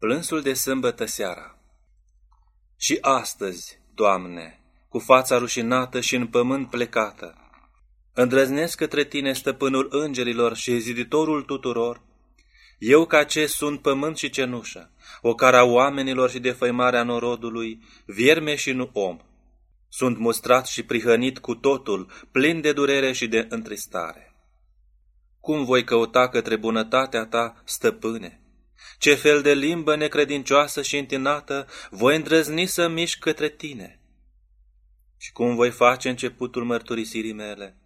Plânsul de sâmbătă seara Și astăzi, Doamne, cu fața rușinată și în pământ plecată, îndrăznesc către Tine, stăpânul îngerilor și ziditorul tuturor, eu ca ce sunt pământ și cenușă, o cara oamenilor și de făimarea norodului, vierme și nu om. Sunt mustrat și prihănit cu totul, plin de durere și de întristare. Cum voi căuta către bunătatea ta, stăpâne? Ce fel de limbă necredincioasă și întinată voi îndrăzni să mișc către tine? Și cum voi face începutul mărturisirii mele?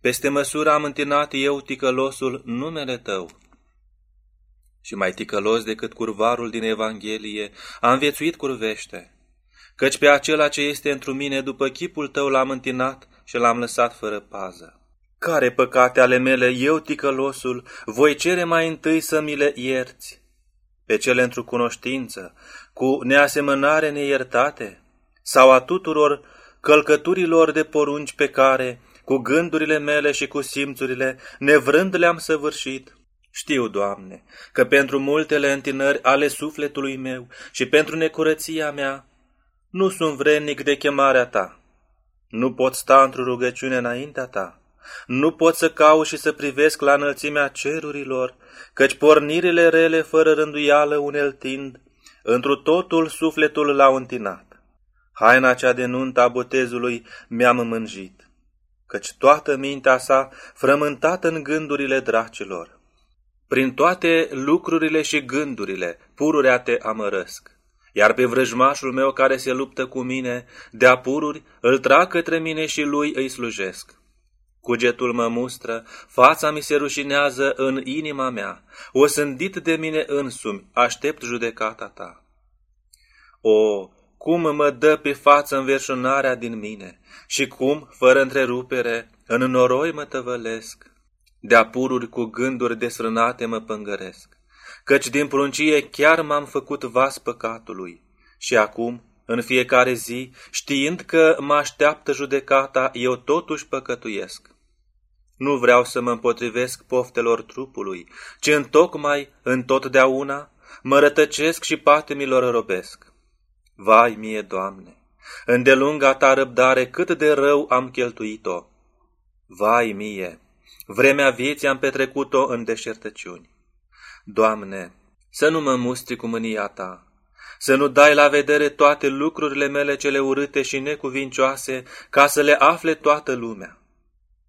Peste măsură am întinat eu ticălosul numele tău. Și mai ticălos decât curvarul din Evanghelie, am viețuit curvește, căci pe acela ce este întru mine după chipul tău l-am întinat și l-am lăsat fără pază. Care păcate ale mele, eu ticălosul, voi cere mai întâi să mi le ierți? Pe cele într-o cunoștință, cu neasemănare neiertate? Sau a tuturor călcăturilor de porunci pe care, cu gândurile mele și cu simțurile, nevrând le-am săvârșit? Știu, Doamne, că pentru multele întinări ale sufletului meu și pentru necurăția mea, nu sunt vrednic de chemarea Ta. Nu pot sta într-o rugăciune înaintea Ta nu pot să caut și să privesc la înălțimea cerurilor, căci pornirile rele fără rânduială uneltind, întru totul sufletul l-au întinat. Haina cea de nuntă a botezului mi-am mânjit, căci toată mintea sa frământată în gândurile dracilor. Prin toate lucrurile și gândurile, pururea te amărăsc, iar pe vrăjmașul meu care se luptă cu mine, de pururi, îl trag către mine și lui îi slujesc. Cugetul mă mustră, fața mi se rușinează în inima mea, o sândit de mine însumi, aștept judecata ta. O, cum mă dă pe față înverșunarea din mine și cum, fără întrerupere, în noroi mă tăvălesc. De-a pururi cu gânduri desfrânate mă pângăresc, căci din pruncie chiar m-am făcut vas păcatului și acum, în fiecare zi, știind că mă așteaptă judecata, eu totuși păcătuiesc. Nu vreau să mă împotrivesc poftelor trupului, ci întocmai, întotdeauna, mă rătăcesc și patimilor robesc. Vai mie, Doamne, îndelunga ta răbdare cât de rău am cheltuit-o. Vai mie, vremea vieții am petrecut-o în deșertăciuni. Doamne, să nu mă mustri cu mânia ta, să nu dai la vedere toate lucrurile mele cele urâte și necuvincioase, ca să le afle toată lumea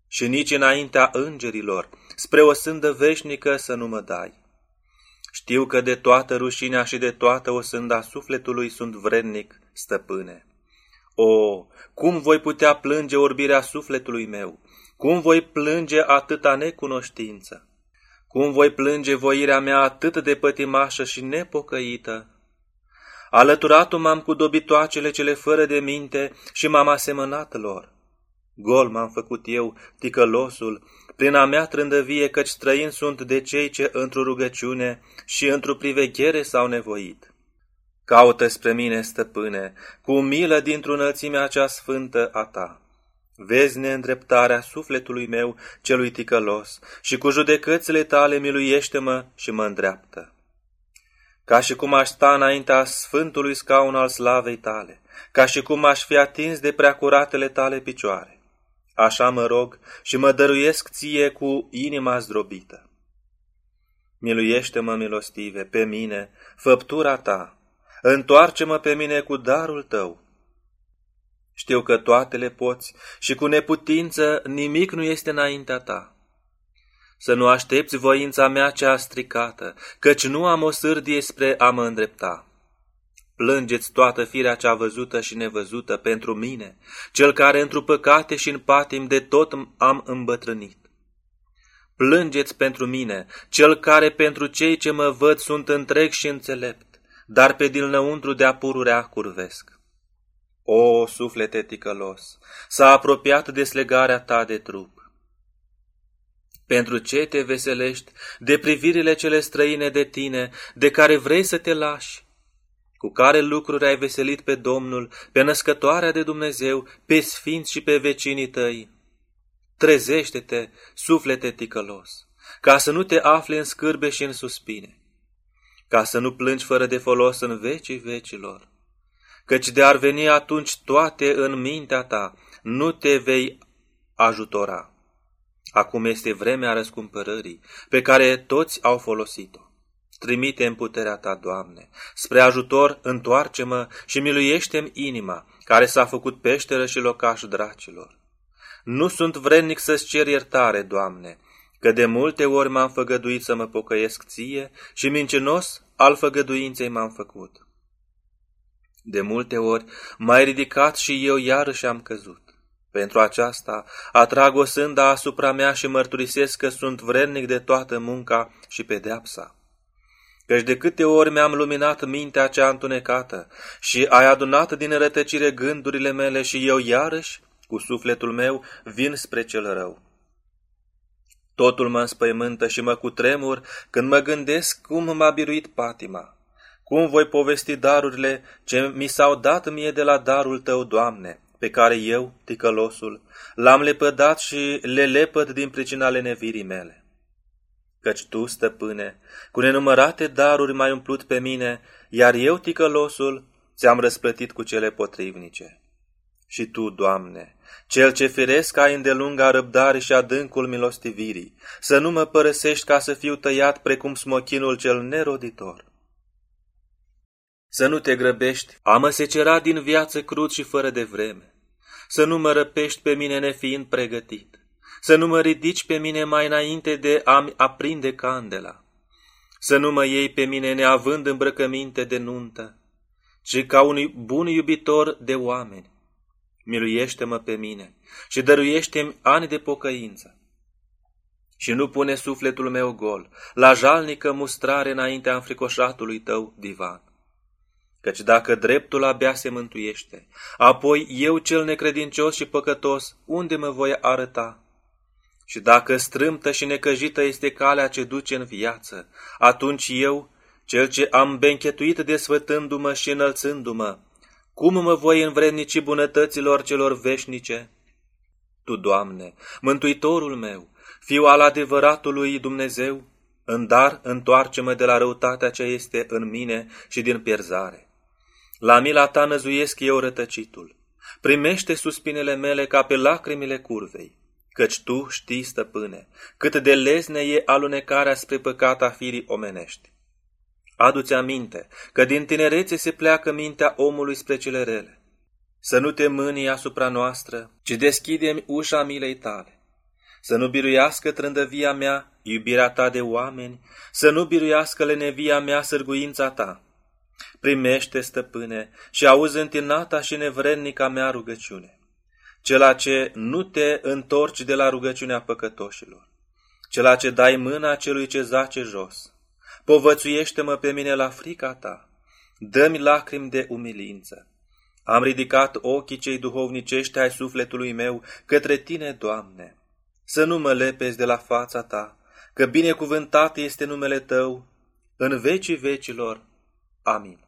și nici înaintea îngerilor, spre o sândă veșnică să nu mă dai. Știu că de toată rușinea și de toată o sânda sufletului sunt vrednic, stăpâne. O, cum voi putea plânge orbirea sufletului meu? Cum voi plânge atâta necunoștință? Cum voi plânge voirea mea atât de pătimașă și nepocăită? Alăturatul m-am cu dobitoacele cele fără de minte și m-am asemănat lor. Gol m-am făcut eu, ticălosul, prin a mea trândăvie, căci străini sunt de cei ce într-o rugăciune și într-o priveghere s-au nevoit. Caută spre mine, stăpâne, cu milă dintr-o înălțimea cea sfântă a ta. Vezi neîndreptarea sufletului meu celui ticălos și cu judecățile tale miluiește-mă și mă îndreaptă. Ca și cum aș sta înaintea sfântului scaun al slavei tale, ca și cum aș fi atins de preacuratele tale picioare Așa mă rog și mă dăruiesc ție cu inima zdrobită. Miluiește-mă, milostive, pe mine, făptura ta, întoarce-mă pe mine cu darul tău. Știu că toate le poți și cu neputință nimic nu este înaintea ta. Să nu aștepți voința mea cea stricată, căci nu am o sârdie spre a mă îndrepta. Plângeți toată firea cea văzută și nevăzută pentru mine, cel care într păcate și în patim de tot am îmbătrânit. Plângeți pentru mine, cel care pentru cei ce mă văd sunt întreg și înțelept, dar pe dinăuntru de apururea curvesc. O, suflete ticălos, s-a apropiat deslegarea ta de trup. Pentru ce te veselești de privirile cele străine de tine, de care vrei să te lași? Cu care lucruri ai veselit pe Domnul, pe născătoarea de Dumnezeu, pe sfinți și pe vecinii tăi? Trezește-te, suflete ticălos, ca să nu te afli în scârbe și în suspine. ca să nu plângi fără de folos în vecii vecilor. Căci de ar veni atunci toate în mintea ta, nu te vei ajutora. Acum este vremea răscumpărării, pe care toți au folosit-o. Trimite în puterea ta, Doamne, spre ajutor întoarce-mă și miluiește-mi inima, care s-a făcut peșteră și locaș dracilor. Nu sunt vrednic să-ți cer iertare, Doamne, că de multe ori m-am făgăduit să mă pocăiesc ție și mincinos al făgăduinței m-am făcut. De multe ori m-ai ridicat și eu iarăși am căzut. Pentru aceasta atrag o sânda asupra mea și mărturisesc că sunt vrednic de toată munca și pedeapsa. Căci de câte ori mi-am luminat mintea cea întunecată și ai adunat din rătăcire gândurile mele și eu iarăși, cu sufletul meu, vin spre cel rău. Totul mă înspăimântă și mă cutremur când mă gândesc cum m-a biruit patima. Cum voi povesti darurile ce mi s-au dat mie de la darul tău, Doamne, pe care eu, ticălosul, l-am lepădat și le lepăd din pricina lenevirii mele. Căci tu, stăpâne, cu nenumărate daruri mai umplut pe mine, iar eu, ticălosul, ți-am răsplătit cu cele potrivnice. Și tu, Doamne, cel ce firesc ai îndelunga răbdare și adâncul milostivirii, să nu mă părăsești ca să fiu tăiat precum smochinul cel neroditor. Să nu te grăbești, a mă secera din viață crud și fără de vreme. Să nu mă răpești pe mine nefiind pregătit. Să nu mă ridici pe mine mai înainte de a-mi aprinde candela. Să nu mă iei pe mine neavând îmbrăcăminte de nuntă, ci ca un bun iubitor de oameni. Miluiește-mă pe mine și dăruiește-mi ani de pocăință. Și nu pune sufletul meu gol, la jalnică mustrare înaintea înfricoșatului tău divan. Căci dacă dreptul abia se mântuiește, apoi eu cel necredincios și păcătos, unde mă voi arăta? Și dacă strâmtă și necăjită este calea ce duce în viață, atunci eu, cel ce am benchetuit desfătându-mă și înălțându-mă, cum mă voi învrednici bunătăților celor veșnice? Tu, Doamne, Mântuitorul meu, fiu al adevăratului Dumnezeu, în dar întoarce-mă de la răutatea ce este în mine și din pierzare. La mila ta năzuiesc eu rătăcitul. Primește suspinele mele ca pe lacrimile curvei, căci tu știi, stăpâne, cât de lezne e alunecarea spre păcata firii omenești. Adu-ți aminte că din tinerețe se pleacă mintea omului spre cele rele. Să nu te mâni asupra noastră, ci deschidem ușa milei tale. Să nu biruiască trândăvia mea, iubirea ta de oameni, să nu biruiască lenevia mea, sârguința ta, Primește, stăpâne, și auzi întinata și nevrednica mea rugăciune, cela ce nu te întorci de la rugăciunea păcătoșilor, cela ce dai mâna celui ce zace jos. Povățuiește-mă pe mine la frica ta, dă-mi lacrimi de umilință. Am ridicat ochii cei duhovnicești ai sufletului meu către tine, Doamne, să nu mă lepezi de la fața ta, că binecuvântat este numele tău în vecii vecilor. Amin.